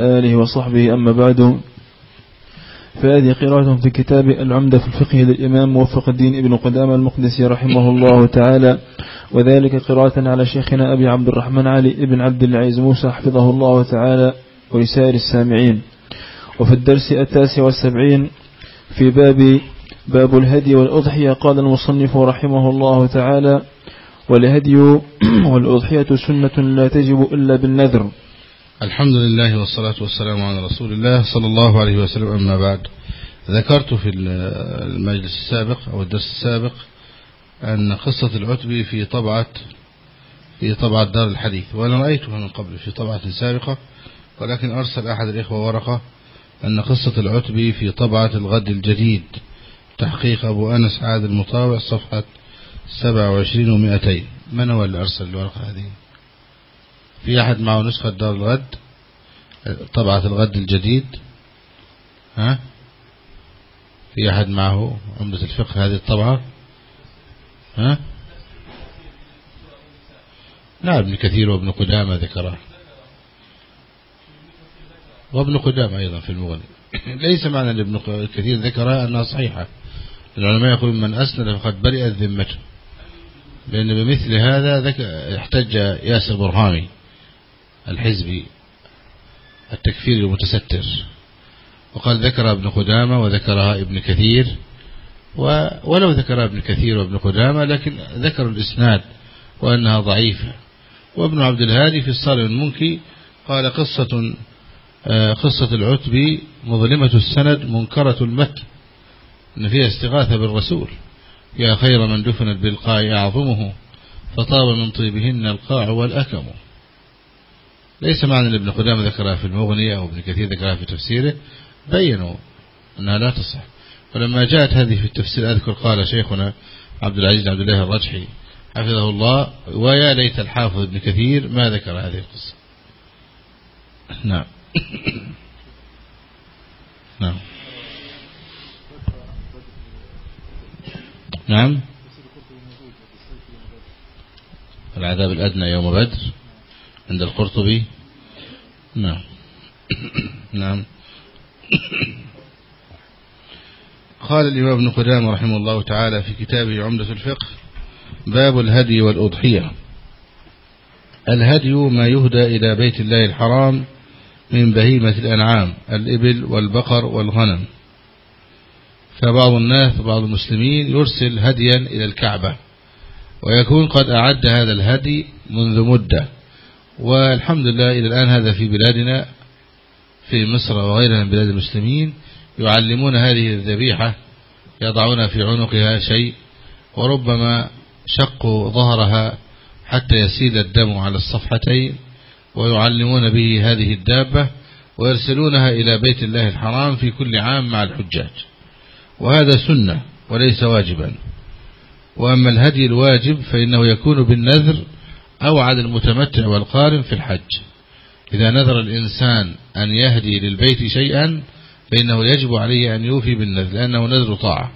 آله وصحبه. أما بعد فهذه قراءة في كتاب العمدة في الفقه للإمام موفق الدين ابن قدام المقدسي رحمه الله تعالى وذلك قراءة على شيخنا أبي عبد الرحمن علي ابن عبد العزيز موسى حفظه الله تعالى ولسائر السامعين. وفي الدرس التاسع والسبعين في باب باب الهدي والأضحية قال المصنف رحمه الله تعالى والهدي والأضحية سنة لا تجب إلا بالنذر. الحمد لله والصلاة والسلام على رسول الله صلى الله عليه وسلم أما بعد ذكرت في المجلس السابق أو الدرس السابق أن قصة العتبي في طبعة في طبعة دار الحديث وأنا رأيتها من قبل في طبعة سابقة ولكن أرسل أحد الإخوة ورقة أن قصة العتبي في طبعة الغد الجديد تحقيق أبو أنس عاد المطاوع صفحة 27 و200 من هو اللي أرسل الورقة هذه في أحد معه نسخة دار الغد طبعة الغد الجديد ها؟ في أحد معه عمدة الفقه هذه الطبعة ها؟ نعم ابن كثير وابن قدامة ذكره. وابن قدامة أيضا في المغني. ليس معنى ابن كثير ذكرها أنها صحيحة. العلماء يقولون من أسند فقد برئت ذمته لأن بمثل هذا احتج ياسر برهامي. الحزبي التكفير المتستر. وقال ذكر ابن قدامة وذكرها ابن كثير ولو ذكرها ابن كثير وابن قدامة لكن ذكروا الإسناد وأنها ضعيفة. وابن عبد الهادي في الصالح المنكي قال قصة آه، قصة العتبي مظلمة السند منكرة المتن أن فيها استغاثة بالرسول. يا خير من دفنت بالقاع أعظمه فطاب من طيبهن القاع والأكم. ليس معنى أن ابن قدامة ذكرها في المغنية أو ابن كثير ذكرها في تفسيره. بينوا أنها لا تصح. ولما جاءت هذه في التفسير أذكر قال شيخنا عبد العزيز عبد الله الرجحي حفظه الله ويا ليت الحافظ ابن كثير ما ذكر هذه القصة. نعم. نعم. نعم. العذاب الأدنى يوم بدر. عند القرطبي. نعم. نعم. قال الإمام ابن قدامة رحمه الله تعالى في كتابه عمدة الفقه باب الهدي والأضحية. الهدي ما يهدى إلى بيت الله الحرام من بهيمة الأنعام الإبل والبقر والغنم. فبعض الناس بعض المسلمين يرسل هديا إلى الكعبة ويكون قد أعد هذا الهدي منذ مدة. والحمد لله إلى الآن هذا في بلادنا في مصر وغيرها من بلاد المسلمين يعلمون هذه الذبيحة يضعون في عنقها شيء وربما شقوا ظهرها حتى يسيل الدم على الصفحتين ويعلمون به هذه الدابة ويرسلونها إلى بيت الله الحرام في كل عام مع الحجاج. وهذا سنة وليس واجبا. وأما الهدي الواجب فإنه يكون بالنذر أو على المتمتع والقارن في الحج. إذا نذر الإنسان أن يهدي للبيت شيئا فإنه يجب عليه أن يوفي بالنذر لأنه نذر طاعة.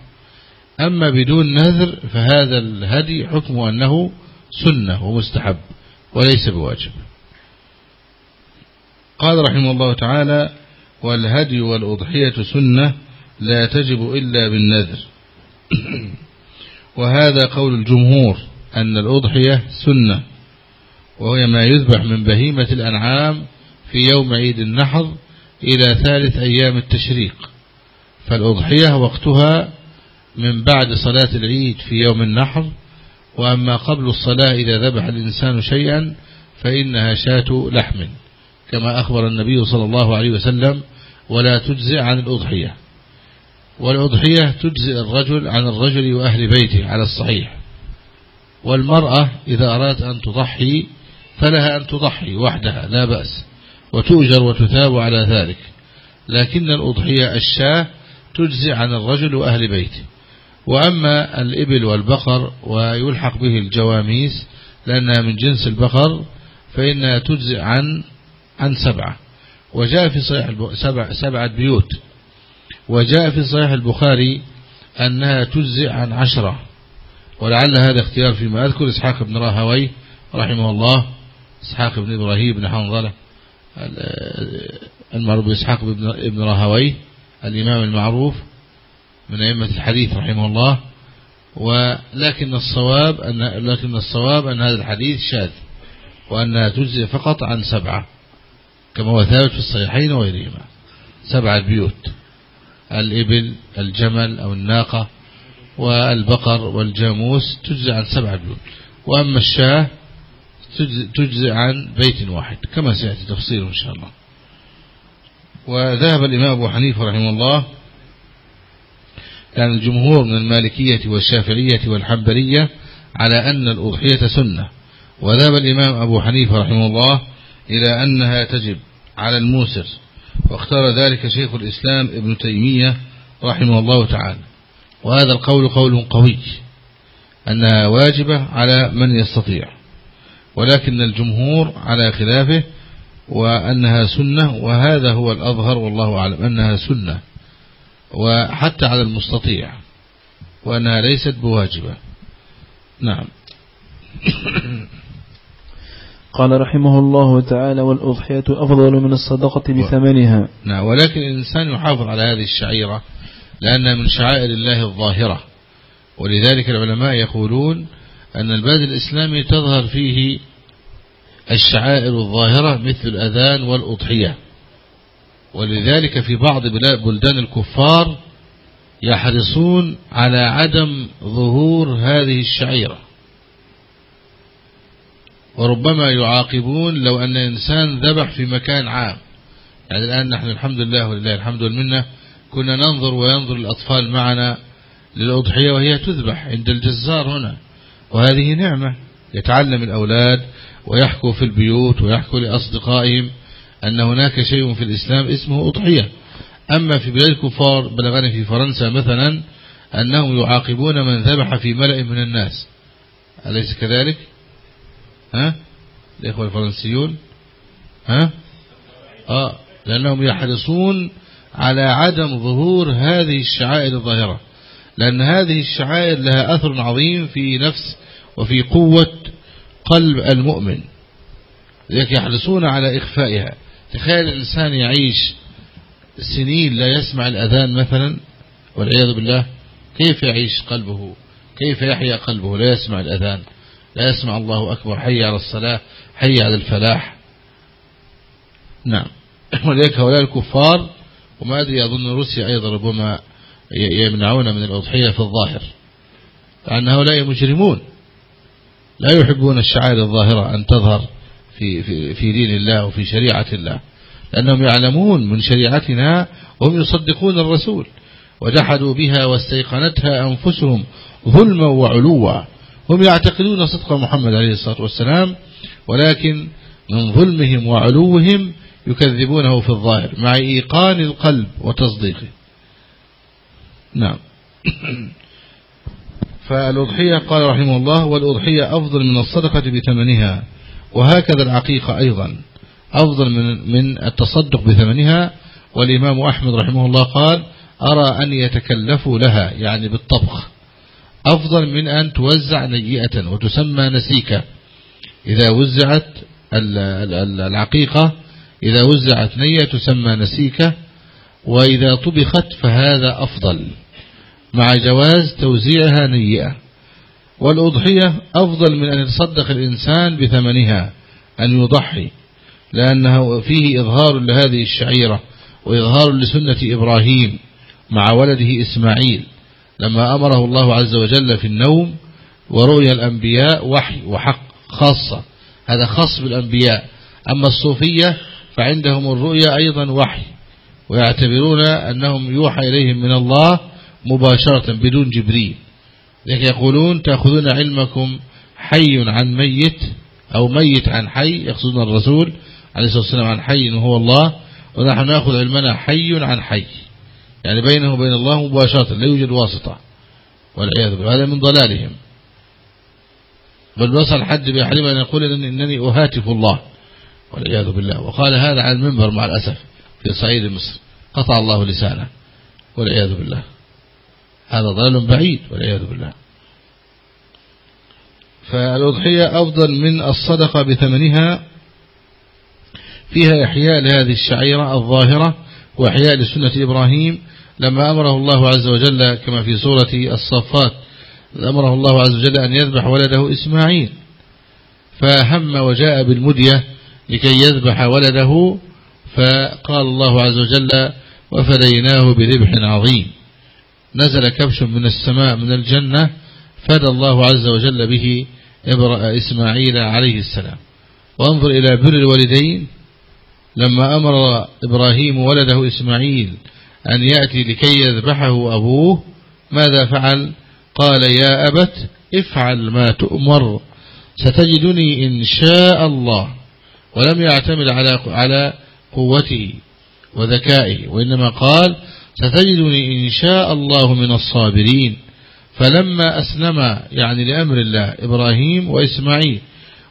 أما بدون نذر فهذا الهدي حكم أنه سنة ومستحب وليس بواجب. قال رحمه الله تعالى والهدي والأضحية سنة لا تجب إلا بالنذر. وهذا قول الجمهور أن الأضحية سنة. وهي ما يذبح من بهيمة الأنعام في يوم عيد النحر إلى ثالث أيام التشريق فالأضحية وقتها من بعد صلاة العيد في يوم النحر وأما قبل الصلاة إذا ذبح الإنسان شيئا فإنها شاة لحم كما أخبر النبي صلى الله عليه وسلم ولا تجزئ عن الأضحية. والأضحية تجزئ الرجل عن الرجل وأهل بيته على الصحيح والمرأة إذا أرادت أن تضحي فلها أن تضحي وحدها لا بأس وتؤجر وتثاب على ذلك. لكن الأضحية الشاة تجزي عن الرجل وأهل بيته. وأما الإبل والبقر ويلحق به الجواميس لأنها من جنس البقر فإنها تجزي عن عن سبعة. وجاء في صحيح سبع سبعة بيوت. وجاء في صحيح البخاري أنها تجزئ عن عشرة. ولعل هذا اختيار فيما أذكر إسحاق بن راهوي رحمه الله. إسحاق بن إبراهيم بن حنظلة المعروف بإسحاق ابن راهويه الإمام المعروف من أئمة الحديث رحمه الله ولكن الصواب أن لكن الصواب أن هذا الحديث شاذ وأنها تجزئ فقط عن سبعة كما هو ثابت في الصحيحين وغيرهما سبعة بيوت الإبل الجمل أو الناقة والبقر والجاموس تجزئ عن سبعة بيوت وأما الشاة تجزئ عن بيت واحد كما سيأتي تفصيله إن شاء الله. وذهب الإمام أبو حنيفة رحمه الله كان الجمهور من المالكية والشافعية والحنبلية على أن الأضحية سنة. وذهب الإمام أبو حنيفة رحمه الله إلى أنها تجب على الموسر واختار ذلك شيخ الإسلام ابن تيمية رحمه الله تعالى. وهذا القول قول قوي أنها واجبة على من يستطيع. ولكن الجمهور على خلافه وأنها سنة وهذا هو الأظهر والله أعلم أنها سنة وحتى على المستطيع وأنها ليست بواجبة. نعم. قال رحمه الله تعالى والأضحية أفضل من الصدقة بثمنها. نعم. ولكن الإنسان يحافظ على هذه الشعيرة لأنها من شعائر الله الظاهرة. ولذلك العلماء يقولون أن البلد الإسلامي تظهر فيه الشعائر الظاهرة مثل الأذان والأضحية. ولذلك في بعض بلدان الكفار يحرصون على عدم ظهور هذه الشعيرة. وربما يعاقبون لو أن إنسان ذبح في مكان عام. يعني الآن نحن الحمد لله ولله الحمد والمنة كنا ننظر وينظر الأطفال معنا للأضحية وهي تذبح عند الجزار هنا. وهذه نعمة يتعلم الأولاد ويحكوا في البيوت ويحكوا لأصدقائهم أن هناك شيء في الإسلام اسمه أضحية. أما في بلاد الكفار بلغني في فرنسا مثلا أنهم يعاقبون من ذبح في ملأ من الناس. أليس كذلك؟ ها؟ الإخوة الفرنسيون؟ ها؟ آه لأنهم يحرصون على عدم ظهور هذه الشعائر الظاهرة. لأن هذه الشعائر لها أثر عظيم في نفس وفي قوة قلب المؤمن. لذلك يحرصون على إخفائها. تخيل الإنسان يعيش سنين لا يسمع الأذان مثلا والعياذ بالله كيف يعيش قلبه؟ كيف يحيا قلبه؟ لا يسمع الأذان. لا يسمع الله أكبر. حي على الصلاة حي على الفلاح. نعم. ولذلك هؤلاء الكفار وما أدري أظن روسيا أيضا ربما يمنعون من الأضحية في الظاهر. لأن هؤلاء مجرمون. لا يحبون الشعائر الظاهرة أن تظهر في, في, في دين الله وفي شريعة الله. لأنهم يعلمون من شريعتنا وهم يصدقون الرسول. وجحدوا بها واستيقنتها أنفسهم ظلما وعلوا. هم يعتقدون صدق محمد عليه الصلاة والسلام ولكن من ظلمهم وعلوهم يكذبونه في الظاهر مع إيقان القلب وتصديقه. نعم. فالأضحية قال رحمه الله والأضحية أفضل من الصدقة بثمنها وهكذا العقيقة أيضا أفضل من من التصدق بثمنها. والإمام أحمد رحمه الله قال أرى أن يتكلفوا لها يعني بالطبخ أفضل من أن توزع نيئة وتسمى نسيكة. إذا وزعت العقيقة إذا وزعت نية تسمى نسيكة وإذا طبخت فهذا أفضل. مع جواز توزيعها نيئة والأضحية أفضل من أن يتصدق الإنسان بثمنها أن يضحي لأنه فيه إظهار لهذه الشعيرة وإظهار لسنة إبراهيم مع ولده إسماعيل لما أمره الله عز وجل في النوم ورؤيا الأنبياء وحي وحق خاصة. هذا خاص بالأنبياء. أما الصوفية فعندهم الرؤيا أيضا وحي ويعتبرون أنهم يوحى إليهم من الله مباشرة بدون جبريل. لذلك يقولون تأخذون علمكم حي عن ميت أو ميت عن حي يقصدون الرسول عليه الصلاة والسلام عن حي وهو الله ونحن نأخذ علمنا حي عن حي. يعني بينه وبين الله مباشرة لا يوجد واسطة. والعياذ بالله هذا من ضلالهم. بل وصل حد بأحدهم أن يقول إنني أهاتف الله. والعياذ بالله. وقال هذا على المنبر مع الأسف في صعيد مصر. قطع الله لسانه. والعياذ بالله. هذا ضلال بعيد والعياذ بالله. فالأضحية أفضل من الصدقة بثمنها فيها إحياء لهذه الشعيرة الظاهرة وإحياء لسنة إبراهيم لما أمره الله عز وجل كما في سورة الصفات أمره الله عز وجل أن يذبح ولده إسماعيل. فهم وجاء بالمدية لكي يذبح ولده فقال الله عز وجل وفديناه بذبح عظيم. نزل كبش من السماء من الجنة فدى الله عز وجل به إسماعيل عليه السلام. وانظر إلى بر الوالدين. لما أمر إبراهيم ولده إسماعيل أن يأتي لكي يذبحه أبوه ماذا فعل؟ قال يا أبت افعل ما تؤمر. ستجدني إن شاء الله. ولم يعتمد على على قوته وذكائه وإنما قال ستجدني إن شاء الله من الصابرين. فلما أسلم يعني لأمر الله إبراهيم وإسماعيل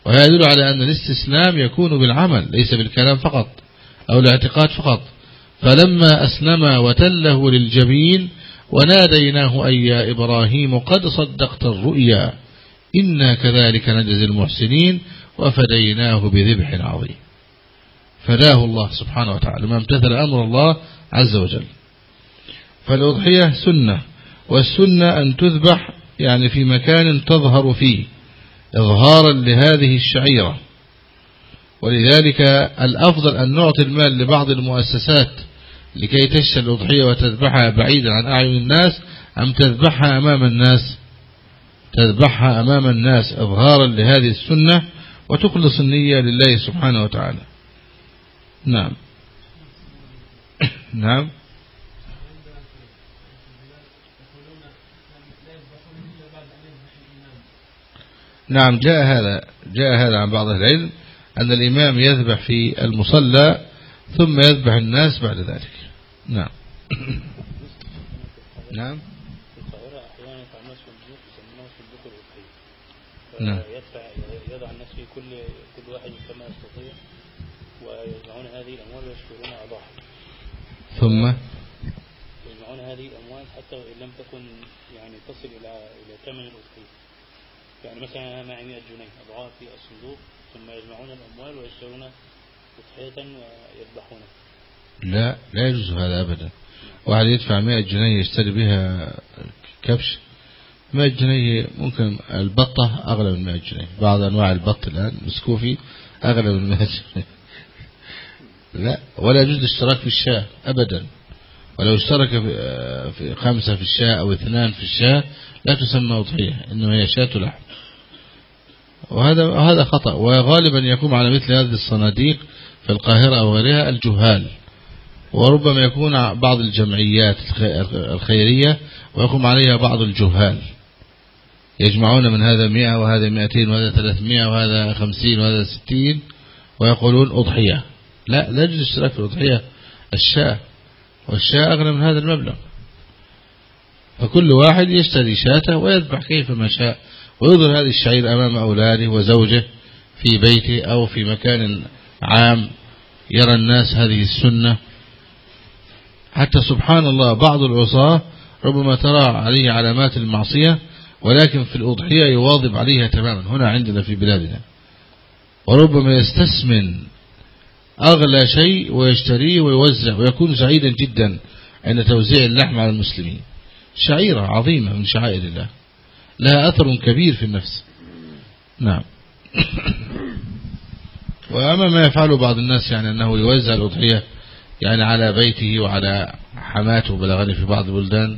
وهذا يدل على أن الاستسلام يكون بالعمل ليس بالكلام فقط أو الاعتقاد فقط. فلما أسلم وتله للجبين وناديناه أي يا إبراهيم قد صدقت الرؤيا. إنا كذلك نجزي المحسنين وفديناه بذبح عظيم. فداه الله سبحانه وتعالى. ما امتثل أمر الله عز وجل. فالأضحية سنة والسنة أن تذبح يعني في مكان تظهر فيه إظهارا لهذه الشعيرة. ولذلك الأفضل أن نعطي المال لبعض المؤسسات لكي تشتري الأضحية وتذبحها بعيدا عن أعين الناس أم تذبحها أمام الناس؟ تذبحها أمام الناس إظهارا لهذه السنة وتخلص النية لله سبحانه وتعالى. نعم. نعم. نعم جاء هذا جاء هذا عن بعض العلم أن الإمام يذبح في المصلى ثم يذبح الناس بعد ذلك. نعم. نعم. نعم. يضع الناس في كل كل واحد كما يستطيع ويجمعون هذه الأموال ويشكرون أضاحي ثم؟ يجمعون هذه الأموال حتى وإن لم تكن يعني تصل إلى إلى ثمن الأضحية يعني مثلا معي 100 جنيه أضعها في الصندوق ثم يجمعون الأموال ويشترون أضحية ويذبحونها. لا لا يجوز هذا أبدا. واحد يدفع 100 جنيه يشتري بها كبش 100 جنيه ممكن البطة أغلى من 100 جنيه. بعض أنواع البط الآن مسكوفي أغلى من 100 جنيه. لا ولا يجوز الاشتراك في الشاة أبدا. ولو اشترك في خمسة في الشاة أو اثنان في الشاة لا تسمى أضحية إنما هي شاة لحم. وهذا هذا خطأ. وغالبا يقوم على مثل هذه الصناديق في القاهرة أو غيرها الجهال. وربما يكون بعض الجمعيات الخيرية ويقوم عليها بعض الجهال. يجمعون من هذا مئة وهذا مئتين وهذا ثلاثمائة وهذا خمسين وهذا ستين ويقولون أضحية. لا لا يجوز اشتراك في الأضحية. الشاة والشاة أغنى من هذا المبلغ. فكل واحد يشتري شاته ويذبح كيفما شاء. ويظهر هذه الشعير أمام أولاده وزوجه في بيته أو في مكان عام يرى الناس هذه السنة. حتى سبحان الله بعض العصاة ربما ترى عليه علامات المعصية ولكن في الأضحية يواظب عليها تماما. هنا عندنا في بلادنا. وربما يستسمن أغلى شيء ويشتريه ويوزع ويكون سعيدا جدا عند توزيع اللحم على المسلمين. شعيرة عظيمة من شعائر الله. لها أثر كبير في النفس. نعم. وأما ما يفعله بعض الناس يعني أنه يوزع الأضحية يعني على بيته وعلى حماته بلغني في بعض البلدان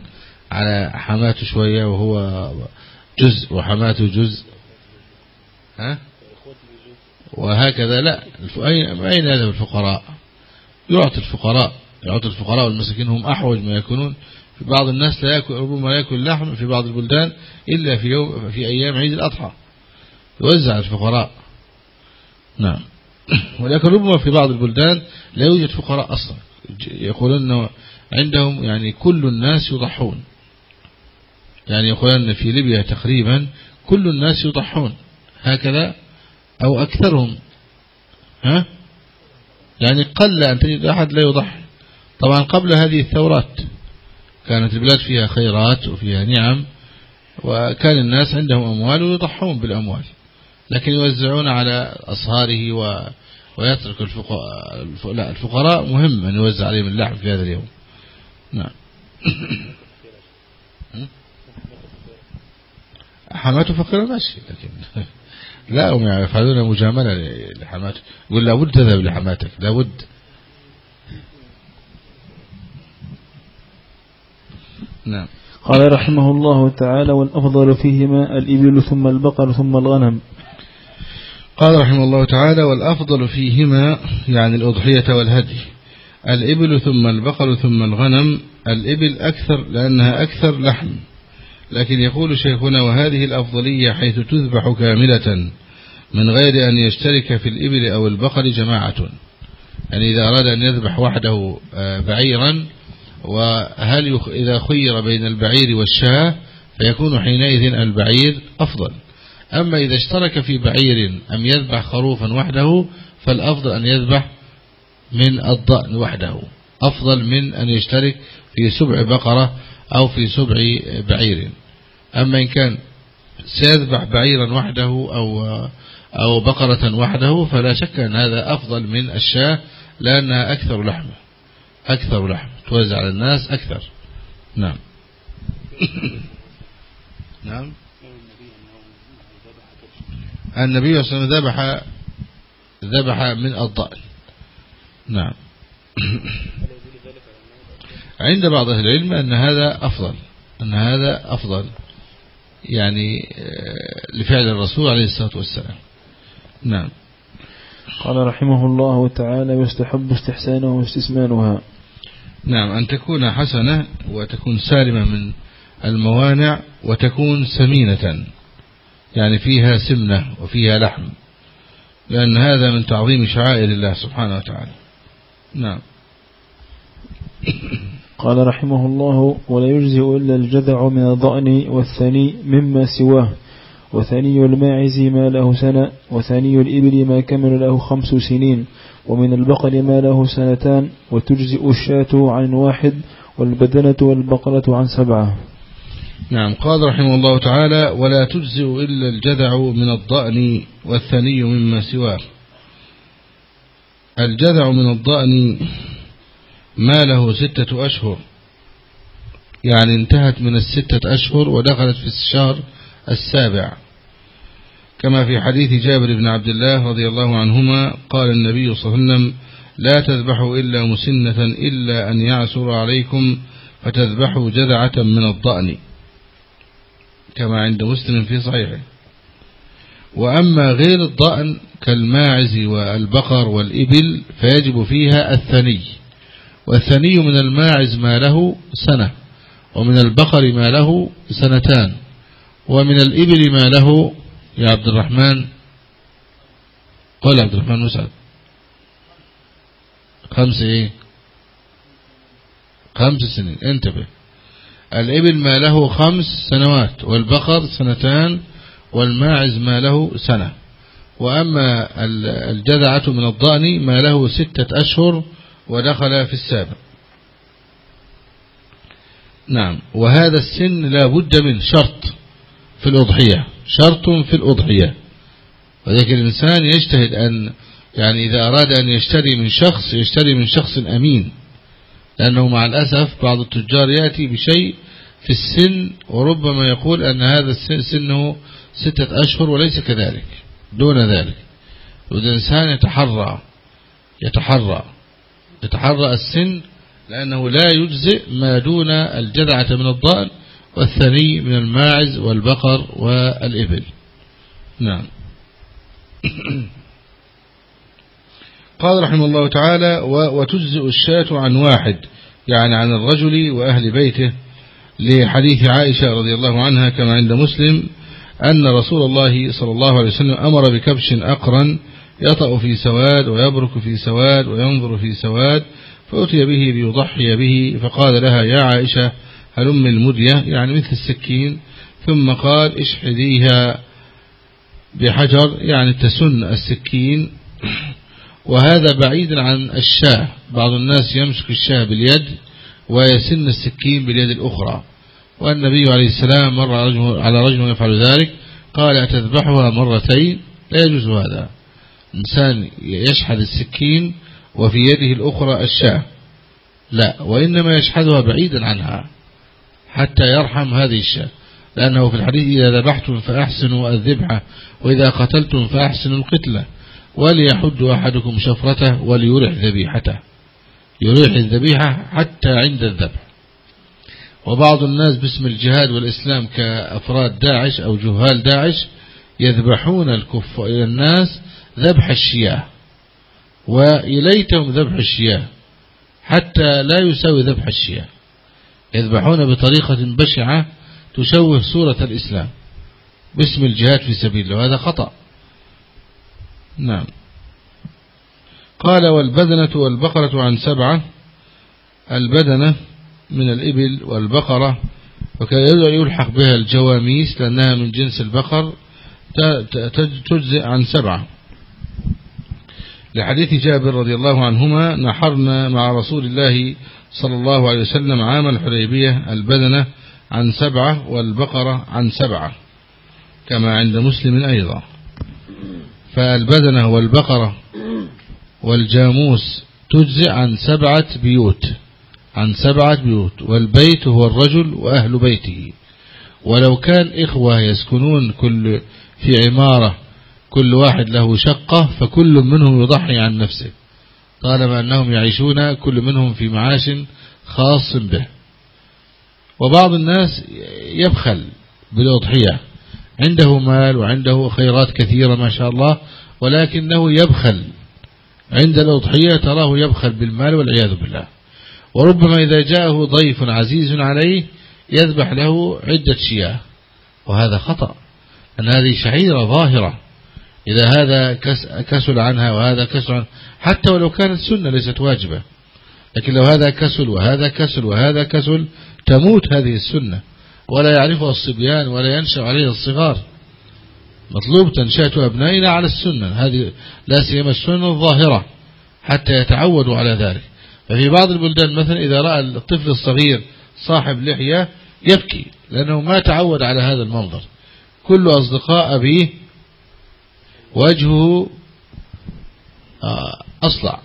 على حماته شوية وهو جزء وحماته جزء. ها؟ وهكذا لا. أين هذا الفقراء؟ يعطي الفقراء. يعطي الفقراء والمساكين هم أحوج ما يكونون. في بعض الناس لا يأكل ربما لا يأكل لحم في بعض البلدان إلا في يوم في أيام عيد الأضحى. يوزع الفقراء. نعم. ولكن ربما في بعض البلدان لا يوجد فقراء أصلا. يقولون عندهم يعني كل الناس يضحون. يعني يقولون في ليبيا تقريبا كل الناس يضحون. هكذا أو أكثرهم. ها؟ يعني قل أن تجد أحد لا يضحي. طبعا قبل هذه الثورات كانت البلاد فيها خيرات وفيها نعم وكان الناس عندهم أموال ويضحون بالأموال لكن يوزعون على أصهاره ويترك الفقراء لا الفقراء مهم أن يوزع عليهم اللحم في هذا اليوم. نعم. حماته فقيرة ماشي لكن لا هم يفعلون مجاملة لحماته يقول لابد تذهب لحماتك لابد نعم. قال رحمه الله تعالى والأفضل فيهما الإبل ثم البقر ثم الغنم. قال رحمه الله تعالى والأفضل فيهما يعني الأضحية والهدي. الإبل ثم البقر ثم الغنم. الإبل أكثر لأنها أكثر لحم. لكن يقول شيخنا وهذه الأفضلية حيث تذبح كاملة من غير أن يشترك في الإبل أو البقر جماعة. يعني إذا أراد أن يذبح وحده آه، بعيرا وهل إذا خير بين البعير والشاة فيكون حينئذ البعير أفضل. أما إذا اشترك في بعير أم يذبح خروفا وحده فالأفضل أن يذبح من الضأن وحده. أفضل من أن يشترك في سبع بقرة أو في سبع بعير. أما إن كان سيذبح بعيرا وحده أو أو بقرة وحده فلا شك أن هذا أفضل من الشاة لأنها أكثر لحمة. أكثر لحم توزع على الناس أكثر. نعم. نعم. النبي صلى الله عليه وسلم ذبح ذبح من الضأن نعم. عند بعض أهل العلم أن هذا أفضل أن هذا أفضل يعني آه، لفعل الرسول عليه الصلاة والسلام. نعم. قال رحمه الله تعالى يستحب استحسانه واستثمانها نعم أن تكون حسنة وتكون سالمة من الموانع وتكون سمينة يعني فيها سمنة وفيها لحم لأن هذا من تعظيم شعائر الله سبحانه وتعالى. نعم. قال رحمه الله ولا يجزئ إلا الجذع من الضأن والثني مما سواه وثني الماعز ما له سنة وثني الإبل ما كمل له خمس سنين ومن البقر ما له سنتان وتجزئ الشاة عن واحد والبدنة والبقرة عن سبعة. نعم. قال رحمه الله تعالى ولا تجزئ إلا الجذع من الضأن والثني مما سواه. الجذع من الضأن ما له ستة أشهر. يعني انتهت من الستة أشهر ودخلت في الشهر السابع. كما في حديث جابر بن عبد الله رضي الله عنهما قال النبي صلى الله عليه وسلم لا تذبحوا إلا مسنة إلا أن يعسر عليكم فتذبحوا جذعة من الضأن. كما عند مسلم في صحيحه. وأما غير الضأن كالماعز والبقر والإبل فيجب فيها الثني. والثني من الماعز ما له سنة ومن البقر ما له سنتان ومن الإبل ما له يا عبد الرحمن. قال عبد الرحمن مسعد خمس إيه؟ خمس سنين. انتبه. الإبل ما له خمس سنوات والبقر سنتان والماعز ما له سنة. وأما الجذعة من الضأن ما له ستة أشهر ودخل في السابع. نعم. وهذا السن لا بد من شرط في الأضحية. شرط في الأضحية. وذلك الإنسان يجتهد أن يعني إذا أراد أن يشتري من شخص يشتري من شخص أمين. لأنه مع الأسف بعض التجار يأتي بشيء في السن وربما يقول أن هذا السن سنه ستة أشهر وليس كذلك دون ذلك. والإنسان يتحرى يتحرى يتحرى السن لأنه لا يجزئ ما دون الجذعة من الضأن والثني من الماعز والبقر والإبل. نعم. قال رحمه الله تعالى وتجزئ الشاة عن واحد يعني عن الرجل وأهل بيته. لحديث عائشة رضي الله عنها كما عند مسلم أن رسول الله صلى الله عليه وسلم أمر بكبش أقرا يطأ في سواد ويبرك في سواد وينظر في سواد فأتي به ليضحي به فقال لها يا عائشة هلم المدية يعني مثل السكين. ثم قال اشحذيها بحجر يعني تسن السكين. وهذا بعيد عن الشاه. بعض الناس يمسك الشاه باليد ويسن السكين باليد الأخرى. والنبي عليه السلام مر على رجل يفعل ذلك. قال أتذبحها مرتين؟ لا يجوز هذا. إنسان يشحذ السكين وفي يده الأخرى الشاة. لا وإنما يشحذها بعيدا عنها. حتى يرحم هذه الشاة. لأنه في الحديث إذا ذبحتم فأحسنوا الذبحة وإذا قتلتم فأحسنوا القتلة. وليحد أحدكم شفرته وليرح ذبيحته. يريح الذبيحة حتى عند الذبح. وبعض الناس باسم الجهاد والإسلام كأفراد داعش أو جهال داعش يذبحون الكف الناس ذبح الشياه. وإليتهم ذبح الشياه حتى لا يساوي ذبح الشياه. يذبحون بطريقة بشعة تشوه صورة الإسلام. باسم الجهاد في سبيل الله وهذا خطأ. نعم. قال والبدنة والبقرة عن سبعة. البدنة من الإبل والبقرة وكان يلحق بها الجواميس لأنها من جنس البقر تجزئ عن سبعة. لحديث جابر رضي الله عنهما نحرنا مع رسول الله صلى الله عليه وسلم عام الحديبية البدنة عن سبعة والبقرة عن سبعة كما عند مسلم أيضا. فالبدنة والبقرة والجاموس تجزئ عن سبعة بيوت عن سبعة بيوت والبيت هو الرجل وأهل بيته. ولو كان إخوة يسكنون كل في عمارة كل واحد له شقة فكل منهم يضحي عن نفسه. طالما أنهم يعيشون كل منهم في معاش خاص به. وبعض الناس يبخل بالأضحية. عنده مال وعنده خيرات كثيرة ما شاء الله ولكنه يبخل. عند الأضحية تراه يبخل بالمال والعياذ بالله. وربما إذا جاءه ضيف عزيز عليه يذبح له عدة شياه. وهذا خطأ. أن هذه شعيرة ظاهرة. إذا هذا كسل عنها وهذا كسل عنها. حتى ولو كانت سنة ليست واجبة. لكن لو هذا كسل وهذا كسل وهذا كسل تموت هذه السنة. ولا يعرفها الصبيان ولا ينشأ عليها الصغار. مطلوب تنشأة أبنائنا على السنة. هذه لا سيما السنة الظاهرة حتى يتعودوا على ذلك. ففي بعض البلدان مثلا إذا رأى الطفل الصغير صاحب لحية يبكي لأنه ما تعود على هذا المنظر. كل أصدقاء أبيه وجهه آه، أصلع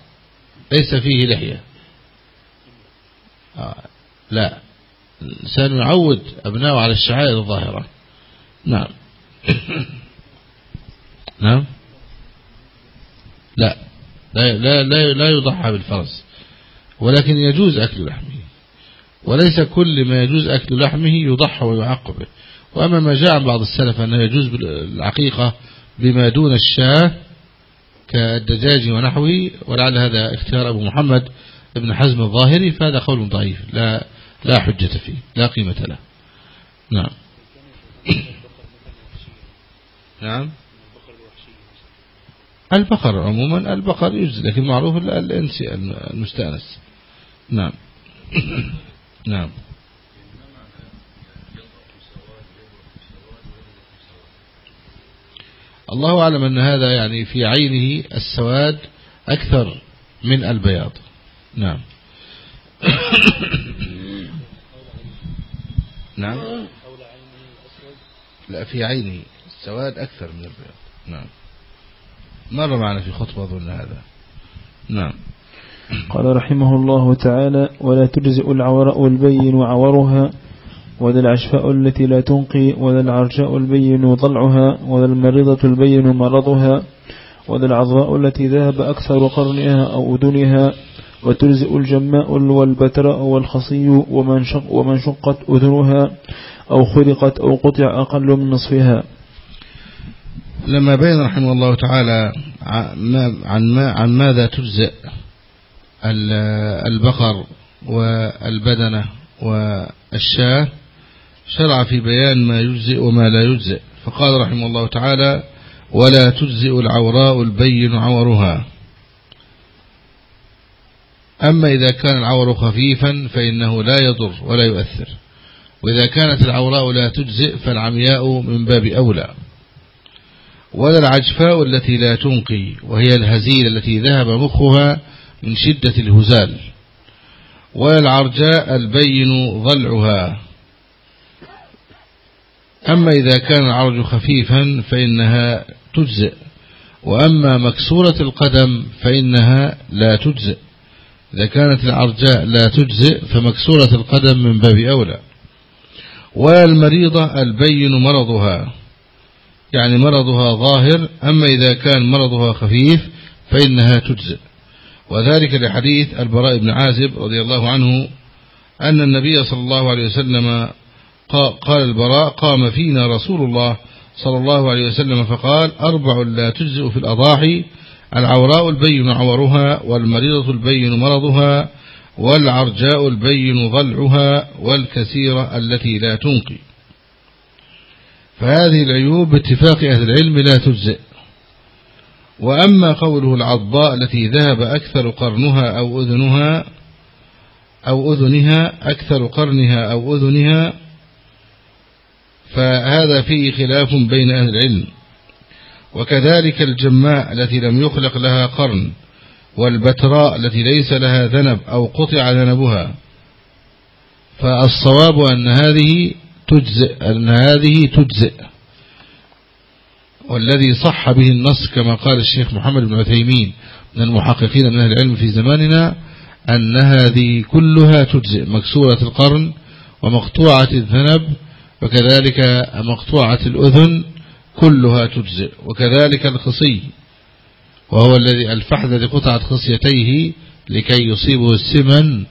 ليس فيه لحية. آه، لا. الإنسان يعود أبنائه على الشعائر الظاهرة. نعم. نعم. لا. لا لا لا, لا يضحى بالفرس. ولكن يجوز أكل لحمه. وليس كل ما يجوز أكل لحمه يضحى ويعقبه وأما ما جاء عن بعض السلف أنه يجوز بالعقيقة بما دون الشاه كالدجاج ونحوه ولعل هذا اختيار أبو محمد ابن حزم الظاهري فهذا قول ضعيف لا لا حجة فيه لا قيمة له. نعم. نعم. البقر عموما البقر يجزي لكن معروف الإنسي المستأنس. نعم. نعم. الله أعلم أن هذا يعني في عينه السواد أكثر من البياض. نعم. نعم. لا في عينه السواد أكثر من البياض. نعم. مر معنا في خطبة أظن هذا. نعم. قال رحمه الله تعالى ولا تجزئ العوراء البين وعورها ولا العشفاء التي لا تنقي ولا العرجاء البين ضلعها ولا المريضة البين مرضها ولا العضراء التي ذهب أكثر قرنها أو أذنها وتجزئ الجماء والبتراء والخصي ومن, شق ومن شقت أذنها أو خلقت أو قطع أقل من نصفها. لما بين رحمه الله تعالى عن, ما عن ماذا تجزئ البقر والبدنة والشاة شرع في بيان ما يجزئ وما لا يجزئ. فقال رحمه الله تعالى ولا تجزئ العوراء البين عورها. أما إذا كان العور خفيفا فإنه لا يضر ولا يؤثر. وإذا كانت العوراء لا تجزئ فالعمياء من باب أولى. ولا العجفاء التي لا تنقي وهي الهزيل التي ذهب مخها من شدة الهزال. ولا العرجاء البين ضلعها. أما إذا كان العرج خفيفا فإنها تجزئ. وأما مكسورة القدم فإنها لا تجزئ. إذا كانت العرجاء لا تجزئ فمكسورة القدم من باب أولى. والمريضة البين مرضها يعني مرضها ظاهر أما إذا كان مرضها خفيف فإنها تجزئ. وذلك لحديث البراء بن عازب رضي الله عنه أن النبي صلى الله عليه وسلم قال البراء قام فينا رسول الله صلى الله عليه وسلم فقال أربع لا تجزئ في الأضاحي العوراء البين عورها والمريضة البين مرضها والعرجاء البين ضلعها والكثيرة التي لا تنقي. فهذه العيوب باتفاق أهل العلم لا تجزئ. وأما قوله العضاء التي ذهب أكثر قرنها أو أذنها أو أذنها أكثر قرنها أو أذنها فهذا فيه خلاف بين أهل العلم. وكذلك الجماء التي لم يخلق لها قرن والبتراء التي ليس لها ذنب أو قطع ذنبها. فالصواب أن هذه تجزئ أن هذه تجزئ. والذي صح به النص كما قال الشيخ محمد بن عثيمين من المحققين من أهل العلم في زماننا أن هذه كلها تجزئ مكسورة القرن ومقطوعة الذنب وكذلك مقطوعة الأذن كلها تجزئ وكذلك الخصي وهو الذي الفحذ لقطعة خصيتيه لكي يصيبه السمن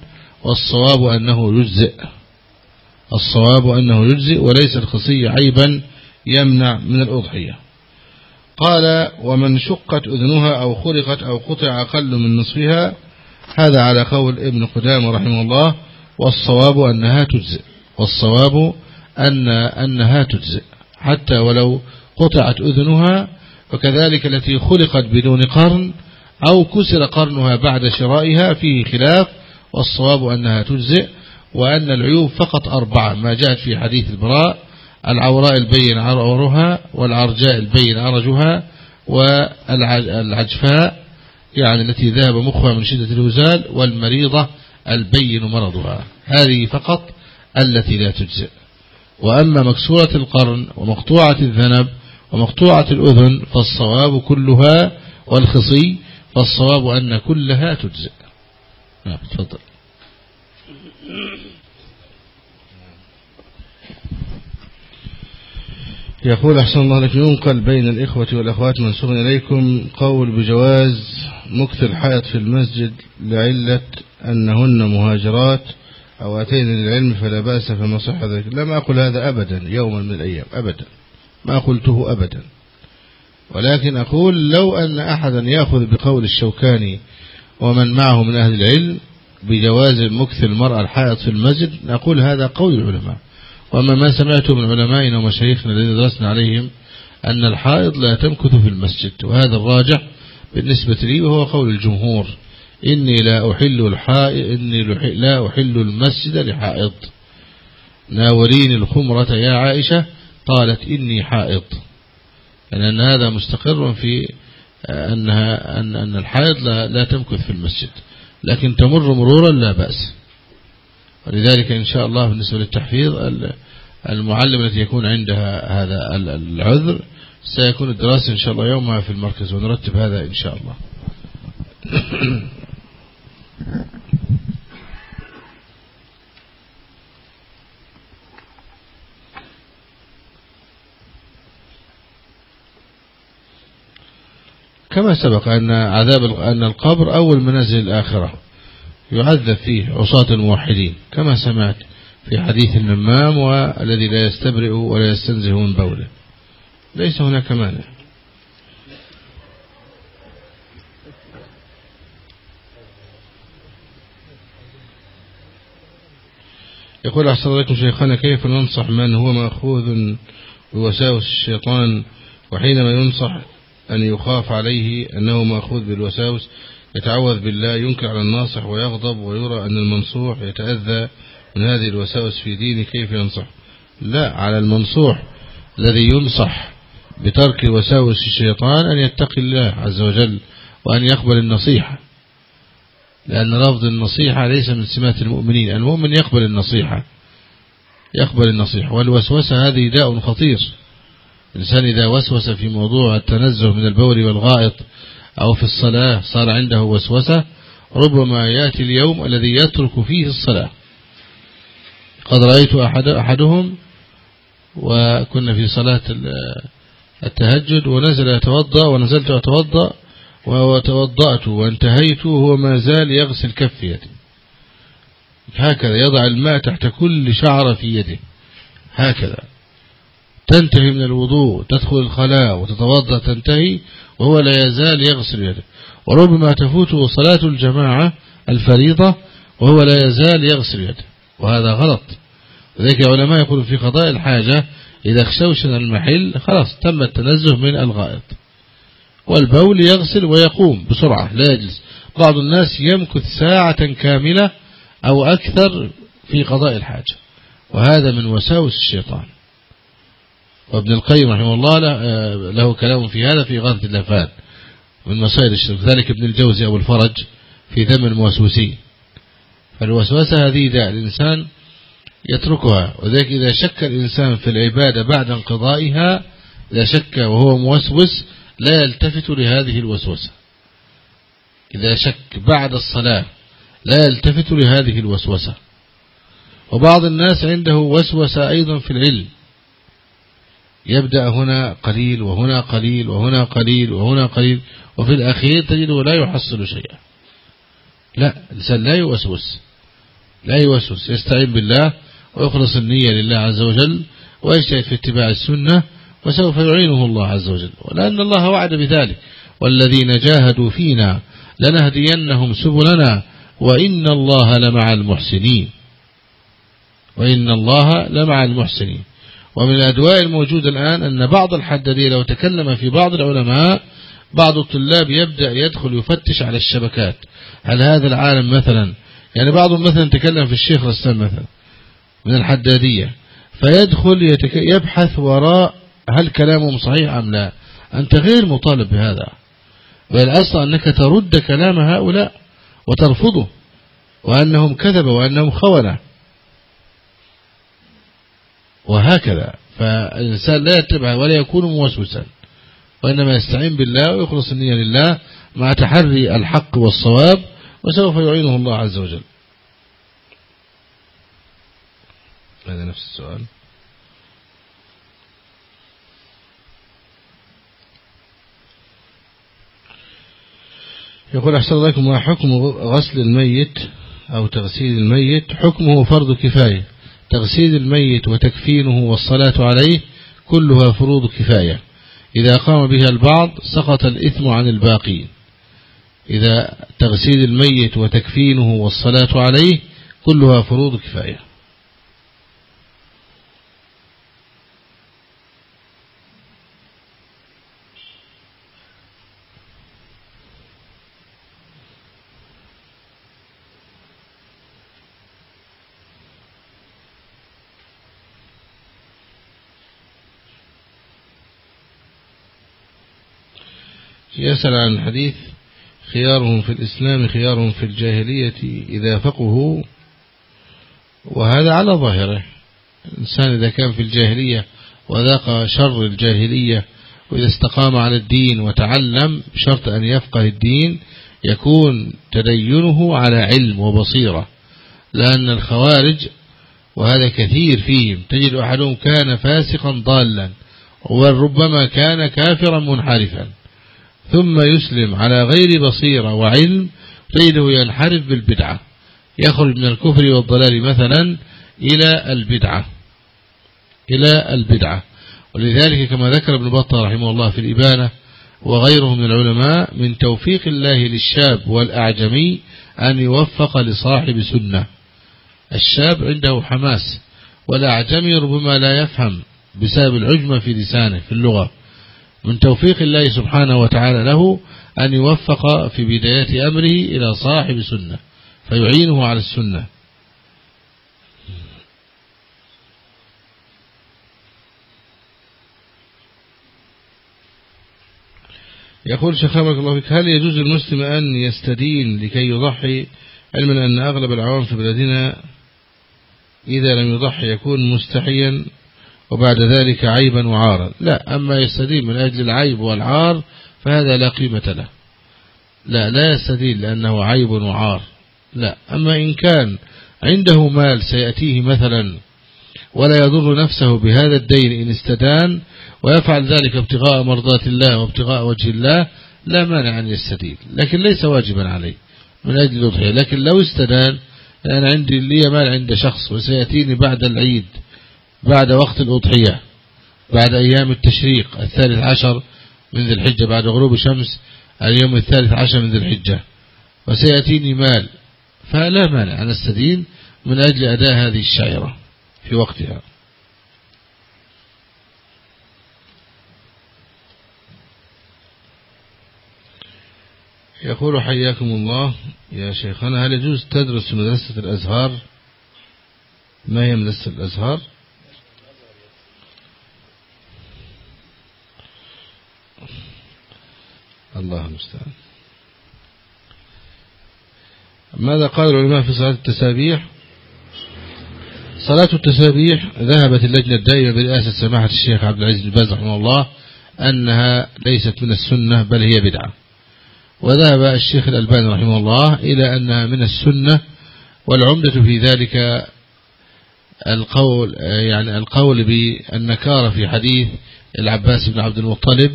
والصواب أنه يجزئ. الصواب أنه يجزئ وليس الخصي عيبا يمنع من الأضحية. قال ومن شقت أذنها أو خرقت أو قطع أقل من نصفها هذا على قول ابن قدام رحمه الله والصواب أنها تجزئ والصواب أن أنها تجزئ حتى ولو قطعت أذنها وكذلك التي خلقت بدون قرن أو كسر قرنها بعد شرائها فيه خلاف والصواب أنها تجزئ وأن العيوب فقط أربعة ما جاءت في حديث البراء العوراء البين عرها والعرجاء البين عرجها والعجفاء يعني التي ذهب مخها من شدة الوزال والمريضة البين مرضها. هذه فقط التي لا تجزئ. وأما مكسورة القرن ومقطوعة الذنب ومقطوعة الأذن فالصواب كلها والخصي فالصواب أن كلها تجزئ. نعم تفضل. يقول أحسن الله لك ينقل بين الإخوة والأخوات منسوب إليكم قول بجواز مكث الحائط في المسجد لعلة أنهن مهاجرات أو أتين للعلم فلا بأس فما صح ذلك. لم أقل هذا أبدا يوما من الأيام أبدا. ما قلته أبدا. ولكن أقول لو أن أحدا يأخذ بقول الشوكاني ومن معه من أهل العلم بجواز مكث المرأة الحائط في المسجد نقول هذا قول العلماء. وأما ما سمعته من علمائنا ومشايخنا الذين درسنا عليهم أن الحائض لا تمكث في المسجد وهذا الراجح بالنسبة لي وهو قول الجمهور. إني لا أحل الحائض إني لا أحل المسجد لحائض ناولين الخمرة يا عائشة قالت إني حائض يعني أن هذا مستقر في أنها أن أن الحائض لا, لا تمكث في المسجد. لكن تمر مرورا لا بأس. ولذلك إن شاء الله بالنسبة للتحفيظ المعلم التي يكون عندها هذا العذر سيكون الدراسة إن شاء الله يومها في المركز ونرتب هذا إن شاء الله. كما سبق أن عذاب أن القبر أول منازل الآخرة. يعذب فيه عصاة الموحدين كما سمعت في حديث النمام والذي لا يستبرئ ولا يستنزه من بوله. ليس هناك مانع. يقول أحسن لكم شيخنا كيف ننصح من هو مأخوذ بوساوس الشيطان وحينما ينصح أن يخاف عليه أنه مأخوذ بالوساوس؟ يتعوذ بالله ينكر على الناصح ويغضب ويرى أن المنصوح يتأذى من هذه الوساوس في دينه كيف ينصح؟ لا على المنصوح الذي ينصح بترك وساوس الشيطان أن يتقي الله عز وجل وأن يقبل النصيحة. لأن رفض النصيحة ليس من سمات المؤمنين المؤمن يقبل النصيحة. يقبل النصيحة والوسوسة هذه داء خطير. الإنسان إذا وسوس في موضوع التنزه من البول والغائط أو في الصلاة صار عنده وسوسة ربما يأتي اليوم الذي يترك فيه الصلاة. قد رأيت أحد أحدهم وكنا في صلاة التهجد ونزل يتوضأ ونزلت أتوضأ وتوضأت وانتهيت وهو ما زال يغسل كف يده. هكذا يضع الماء تحت كل شعرة في يده. هكذا. تنتهي من الوضوء تدخل الخلاء وتتوضأ تنتهي وهو لا يزال يغسل يده. وربما تفوته صلاة الجماعة الفريضة وهو لا يزال يغسل يده. وهذا غلط. لذلك العلماء يقولون في قضاء الحاجة إذا اخشوشن المحل خلاص تم التنزه من الغائط. والبول يغسل ويقوم بسرعة لا يجلس. بعض الناس يمكث ساعة كاملة أو أكثر في قضاء الحاجة وهذا من وساوس الشيطان. وابن القيم رحمه الله له كلام في هذا في غاثة اللفان من مصائر الشرك ذلك ابن الجوزي أو الفرج في ذم الموسوسين. فالوسوسة هذه داء الإنسان يتركها وذلك إذا شك الإنسان في العبادة بعد انقضائها إذا شك وهو موسوس لا يلتفت لهذه الوسوسة. إذا شك بعد الصلاة لا يلتفت لهذه الوسوسة. وبعض الناس عنده وسوسة أيضا في العلم. يبدأ هنا قليل وهنا قليل وهنا قليل وهنا قليل وفي الأخير تجده لا يحصل شيئا. لا الإنسان لا يوسوس. لا يوسوس يستعين بالله ويخلص النية لله عز وجل ويجتهد في اتباع السنة وسوف يعينه الله عز وجل. ولأن الله وعد بذلك. والذين جاهدوا فينا لنهدينهم سبلنا وإن الله لمع المحسنين. وإن الله لمع المحسنين. ومن الأدواء الموجودة الآن أن بعض الحدادية لو تكلم في بعض العلماء بعض الطلاب يبدأ يدخل يفتش على الشبكات. هل هذا العالم مثلا؟ يعني بعضهم مثلا تكلم في الشيخ رسام مثلا من الحدادية فيدخل يبحث وراء هل كلامهم صحيح أم لا؟ أنت غير مطالب بهذا. بل أصلا أنك ترد كلام هؤلاء وترفضه وأنهم كذبوا وأنهم خونة. وهكذا. فالإنسان لا يتبع ولا يكون موسوسا وإنما يستعين بالله ويخلص النية لله مع تحري الحق والصواب وسوف يعينه الله عز وجل. هذا نفس السؤال. يقول أحسن لكم ما حكم غسل الميت أو تغسيل الميت؟ حكمه فرض كفاية. تغسيل الميت وتكفينه والصلاة عليه كلها فروض كفاية. إذا قام بها البعض سقط الإثم عن الباقين. إذا تغسيل الميت وتكفينه والصلاة عليه كلها فروض كفاية. يسأل عن الحديث خيارهم في الإسلام خيارهم في الجاهلية إذا فقهوا وهذا على ظاهره. الإنسان إذا كان في الجاهلية وذاق شر الجاهلية وإذا استقام على الدين وتعلم شرط أن يفقه الدين يكون تدينه على علم وبصيرة. لأن الخوارج وهذا كثير فيهم تجد أحدهم كان فاسقا ضالا وربما كان كافرا منحرفا. ثم يسلم على غير بصيرة وعلم تجده ينحرف بالبدعة. يخرج من الكفر والضلال مثلا إلى البدعة. إلى البدعة. ولذلك كما ذكر ابن بطة رحمه الله في الإبانة وغيره من العلماء من توفيق الله للشاب والأعجمي أن يوفق لصاحب سنة. الشاب عنده حماس والأعجمي ربما لا يفهم بسبب العجمة في لسانه في اللغة. من توفيق الله سبحانه وتعالى له أن يوفق في بداية أمره إلى صاحب سنة فيعينه على السنة. يقول شخامك الله فيك هل يجوز المسلم أن يستدين لكي يضحي؟ علما أن أغلب العوام في بلادنا إذا لم يضحي يكون مستحيا. وبعد ذلك عيبا وعارا. لا أما يستدين من أجل العيب والعار فهذا لا قيمة له. لا لا يستدين لأنه عيب وعار. لا أما إن كان عنده مال سيأتيه مثلا ولا يضر نفسه بهذا الدين إن استدان ويفعل ذلك ابتغاء مرضات الله وابتغاء وجه الله لا مانع أن يستدين. لكن ليس واجبا عليه من أجل الأضحية. لكن لو استدان أنا عندي لي مال عند شخص وسيأتيني بعد العيد بعد وقت الأضحية بعد أيام التشريق الثالث عشر من ذي الحجة بعد غروب الشمس اليوم الثالث عشر من ذي الحجة. وسيأتيني مال فلا مانع أن استدين من أجل أداء هذه الشعيرة في وقتها. يقول حياكم الله يا شيخنا هل يجوز تدرس مدرسة الأزهار؟ ما هي مدرسة الأزهار؟ الله المستعان. ماذا قال العلماء في صلاة التسابيح؟ صلاة التسابيح ذهبت اللجنة الدائمة برئاسة سماحة الشيخ عبد العزيز بن باز رحمه الله أنها ليست من السنة بل هي بدعة. وذهب الشيخ الألباني رحمه الله إلى أنها من السنة والعمدة في ذلك القول يعني القول بالنكارة في حديث العباس بن عبد المطلب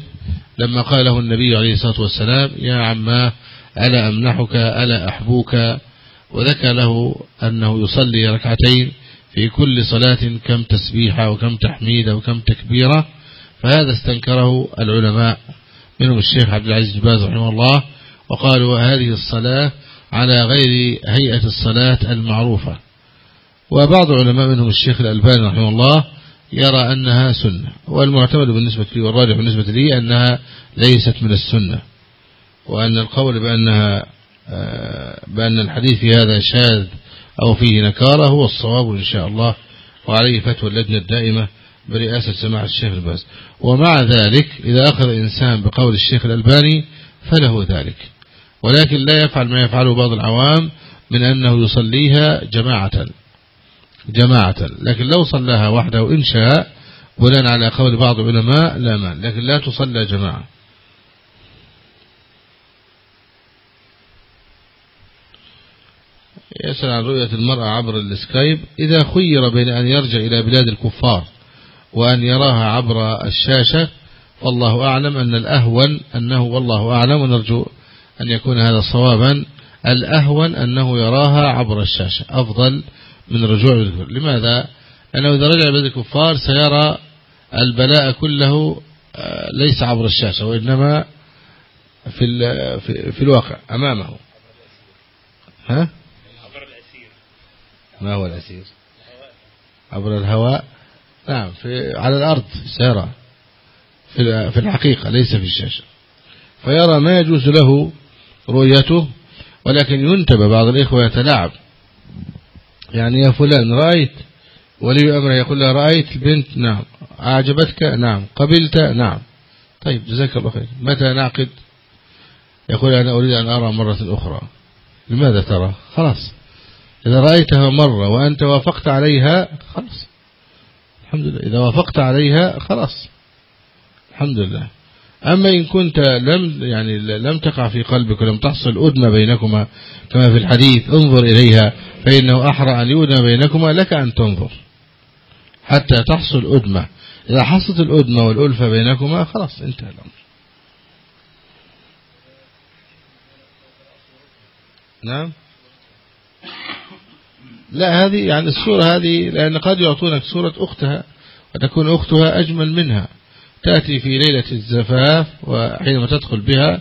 لما قال له النبي عليه الصلاة والسلام يا عماه ألا أمنحك ألا أحبوك؟ وذكى له أنه يصلي ركعتين في كل صلاة كم تسبيحة وكم تحميدة وكم تكبيرة فهذا استنكره العلماء. منهم الشيخ عبد العزيز باز رحمه الله وقالوا هذه الصلاة على غير هيئة الصلاة المعروفة. وبعض العلماء منهم الشيخ الألباني رحمه الله يرى أنها سنة والمعتمد بالنسبة لي والراجح بالنسبة لي أنها ليست من السنة وأن القول بأنها آه، بأن الحديث في هذا شاذ أو فيه نكارة هو الصواب إن شاء الله وعليه فتوى اللجنة الدائمة برئاسة سماحة الشيخ الباز. ومع ذلك إذا أخذ إنسان بقول الشيخ الألباني فله ذلك. ولكن لا يفعل ما يفعله بعض العوام من أنه يصليها جماعة. جماعة. لكن لو صلاها وحده إن شاء بناء على قول بعض العلماء لا مال لكن لا تصلى جماعة. يسأل عن رؤية المرأة عبر السكايب. إذا خير بين أن يرجع إلى بلاد الكفار وأن يراها عبر الشاشة والله أعلم أن الأهون أنه والله أعلم ونرجو أن يكون هذا صوابا الأهون أنه يراها عبر الشاشة. أفضل من الرجوع للكفر لماذا؟ لأنه إذا رجع بلاد الكفار سيرى البلاء كله آه، ليس عبر الشاشة وإنما في في, في الواقع أمامه. ها؟ ما هو الأسير؟ عبر الهواء. نعم في على الأرض سيرى. في في الحقيقة ليس في الشاشة. فيرى ما يجوز له رؤيته ولكن ينتبه بعض الإخوة يتلاعب. يعني يا فلان رأيت ولي أمر يقول له رأيت البنت نعم. أعجبتك؟ نعم. قبلت؟ نعم. طيب جزاك الله خير. متى نعقد؟ يقول أنا أريد أن أرى مرة أخرى. لماذا ترى؟ خلاص. إذا رأيتها مرة وأنت وافقت عليها خلاص. الحمد لله. إذا وافقت عليها خلاص. الحمد لله. أما إن كنت لم يعني لم تقع في قلبك ولم تحصل أدنى بينكما كما في الحديث انظر إليها فإنه أحرى أن يؤدم بينكما لك أن تنظر حتى تحصل أدمة إذا حصلت الأدمة والألفة بينكما خلاص انتهى الأمر. نعم؟ لا هذه يعني الصورة هذه لأن قد يعطونك صورة أختها وتكون أختها أجمل منها. تأتي في ليلة الزفاف وحينما تدخل بها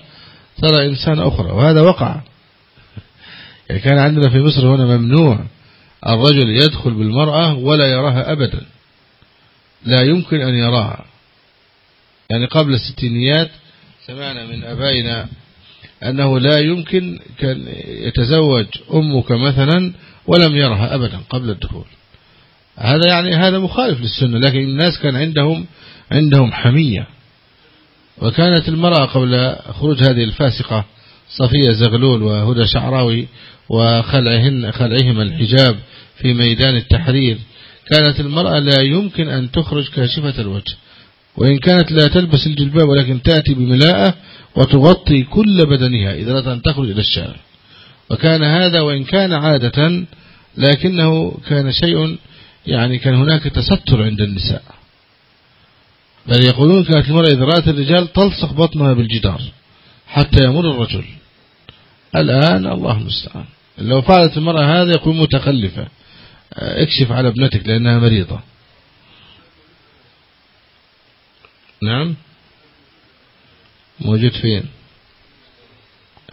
ترى إنسان أخرى وهذا وقع. يعني كان عندنا في مصر هنا ممنوع الرجل يدخل بالمرأة ولا يراها أبدا. لا يمكن أن يراها. يعني قبل الستينيات سمعنا من أبائنا أنه لا يمكن كان يتزوج أمك مثلا ولم يرها أبدا قبل الدخول. هذا يعني هذا مخالف للسنة لكن الناس كان عندهم عندهم حمية. وكانت المرأة قبل خروج هذه الفاسقة صفية زغلول وهدى شعراوي وخلعهن خلعهما الحجاب في ميدان التحرير. كانت المرأة لا يمكن أن تخرج كاشفة الوجه. وإن كانت لا تلبس الجلباب ولكن تأتي بملاءة وتغطي كل بدنها إذا أردت أن تخرج إلى الشارع. وكان هذا وإن كان عادة لكنه كان شيء يعني كان هناك تستر عند النساء. بل يقولون كانت المرأة إذا رأت الرجال تلصق بطنها بالجدار حتى يمر الرجل. الآن الله المستعان. لو فعلت المرأة هذا يكون متخلفة. اكشف على ابنتك لأنها مريضة. نعم؟ موجود فين؟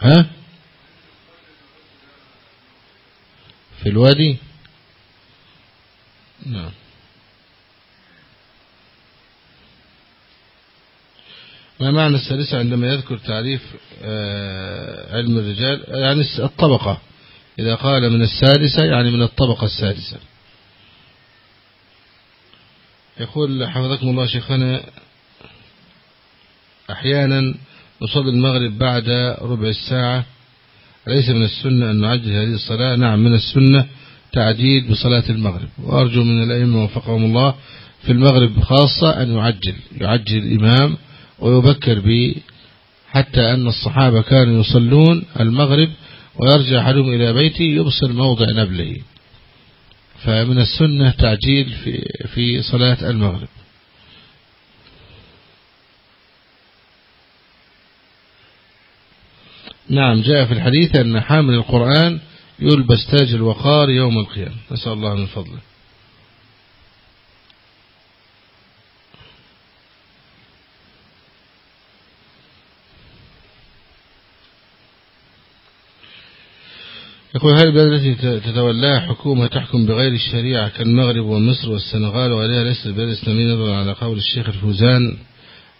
ها؟ في الوادي؟ نعم. ما معنى الثالثة عندما يذكر تعريف آه، علم الرجال يعني الطبقة. إذا قال من السادسة يعني من الطبقة السادسة. يقول حفظكم الله شيخنا أحيانا نصلي المغرب بعد ربع الساعة. ليس من السنة أن نعجل هذه الصلاة؟ نعم من السنة تعجيل بصلاة المغرب. وأرجو من الأئمة وفقهم الله في المغرب خاصة أن يعجل يعجل الإمام ويبكر به حتى أن الصحابة كانوا يصلون المغرب ويرجع أحدهم إلى بيته يبصر موضع نبله. فمن السنة تعجيل في في صلاة المغرب. نعم جاء في الحديث أن حامل القرآن يلبس تاج الوقار يوم القيامة. نسأل الله من فضله. يقول هل البلد التي تتولاها حكومة تحكم بغير الشريعة كالمغرب ومصر والسنغال وغيرها؟ ليست البلاد الإسلامية نظرا على قول الشيخ الفوزان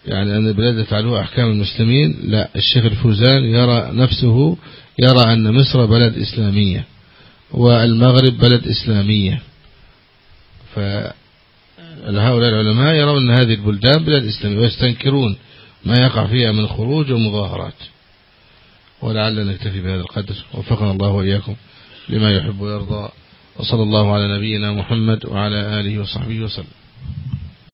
يعني أن البلاد تفعلها أحكام المسلمين؟ لا الشيخ الفوزان يرى نفسه يرى أن مصر بلد إسلامية والمغرب بلد إسلامية. فهؤلاء العلماء يرون أن هذه البلدان بلاد إسلامية ويستنكرون ما يقع فيها من خروج ومظاهرات. ولعل نكتفي بهذا القدر. وفقنا الله وإياكم لما يحب ويرضى. وصلى الله على نبينا محمد وعلى آله وصحبه وسلم.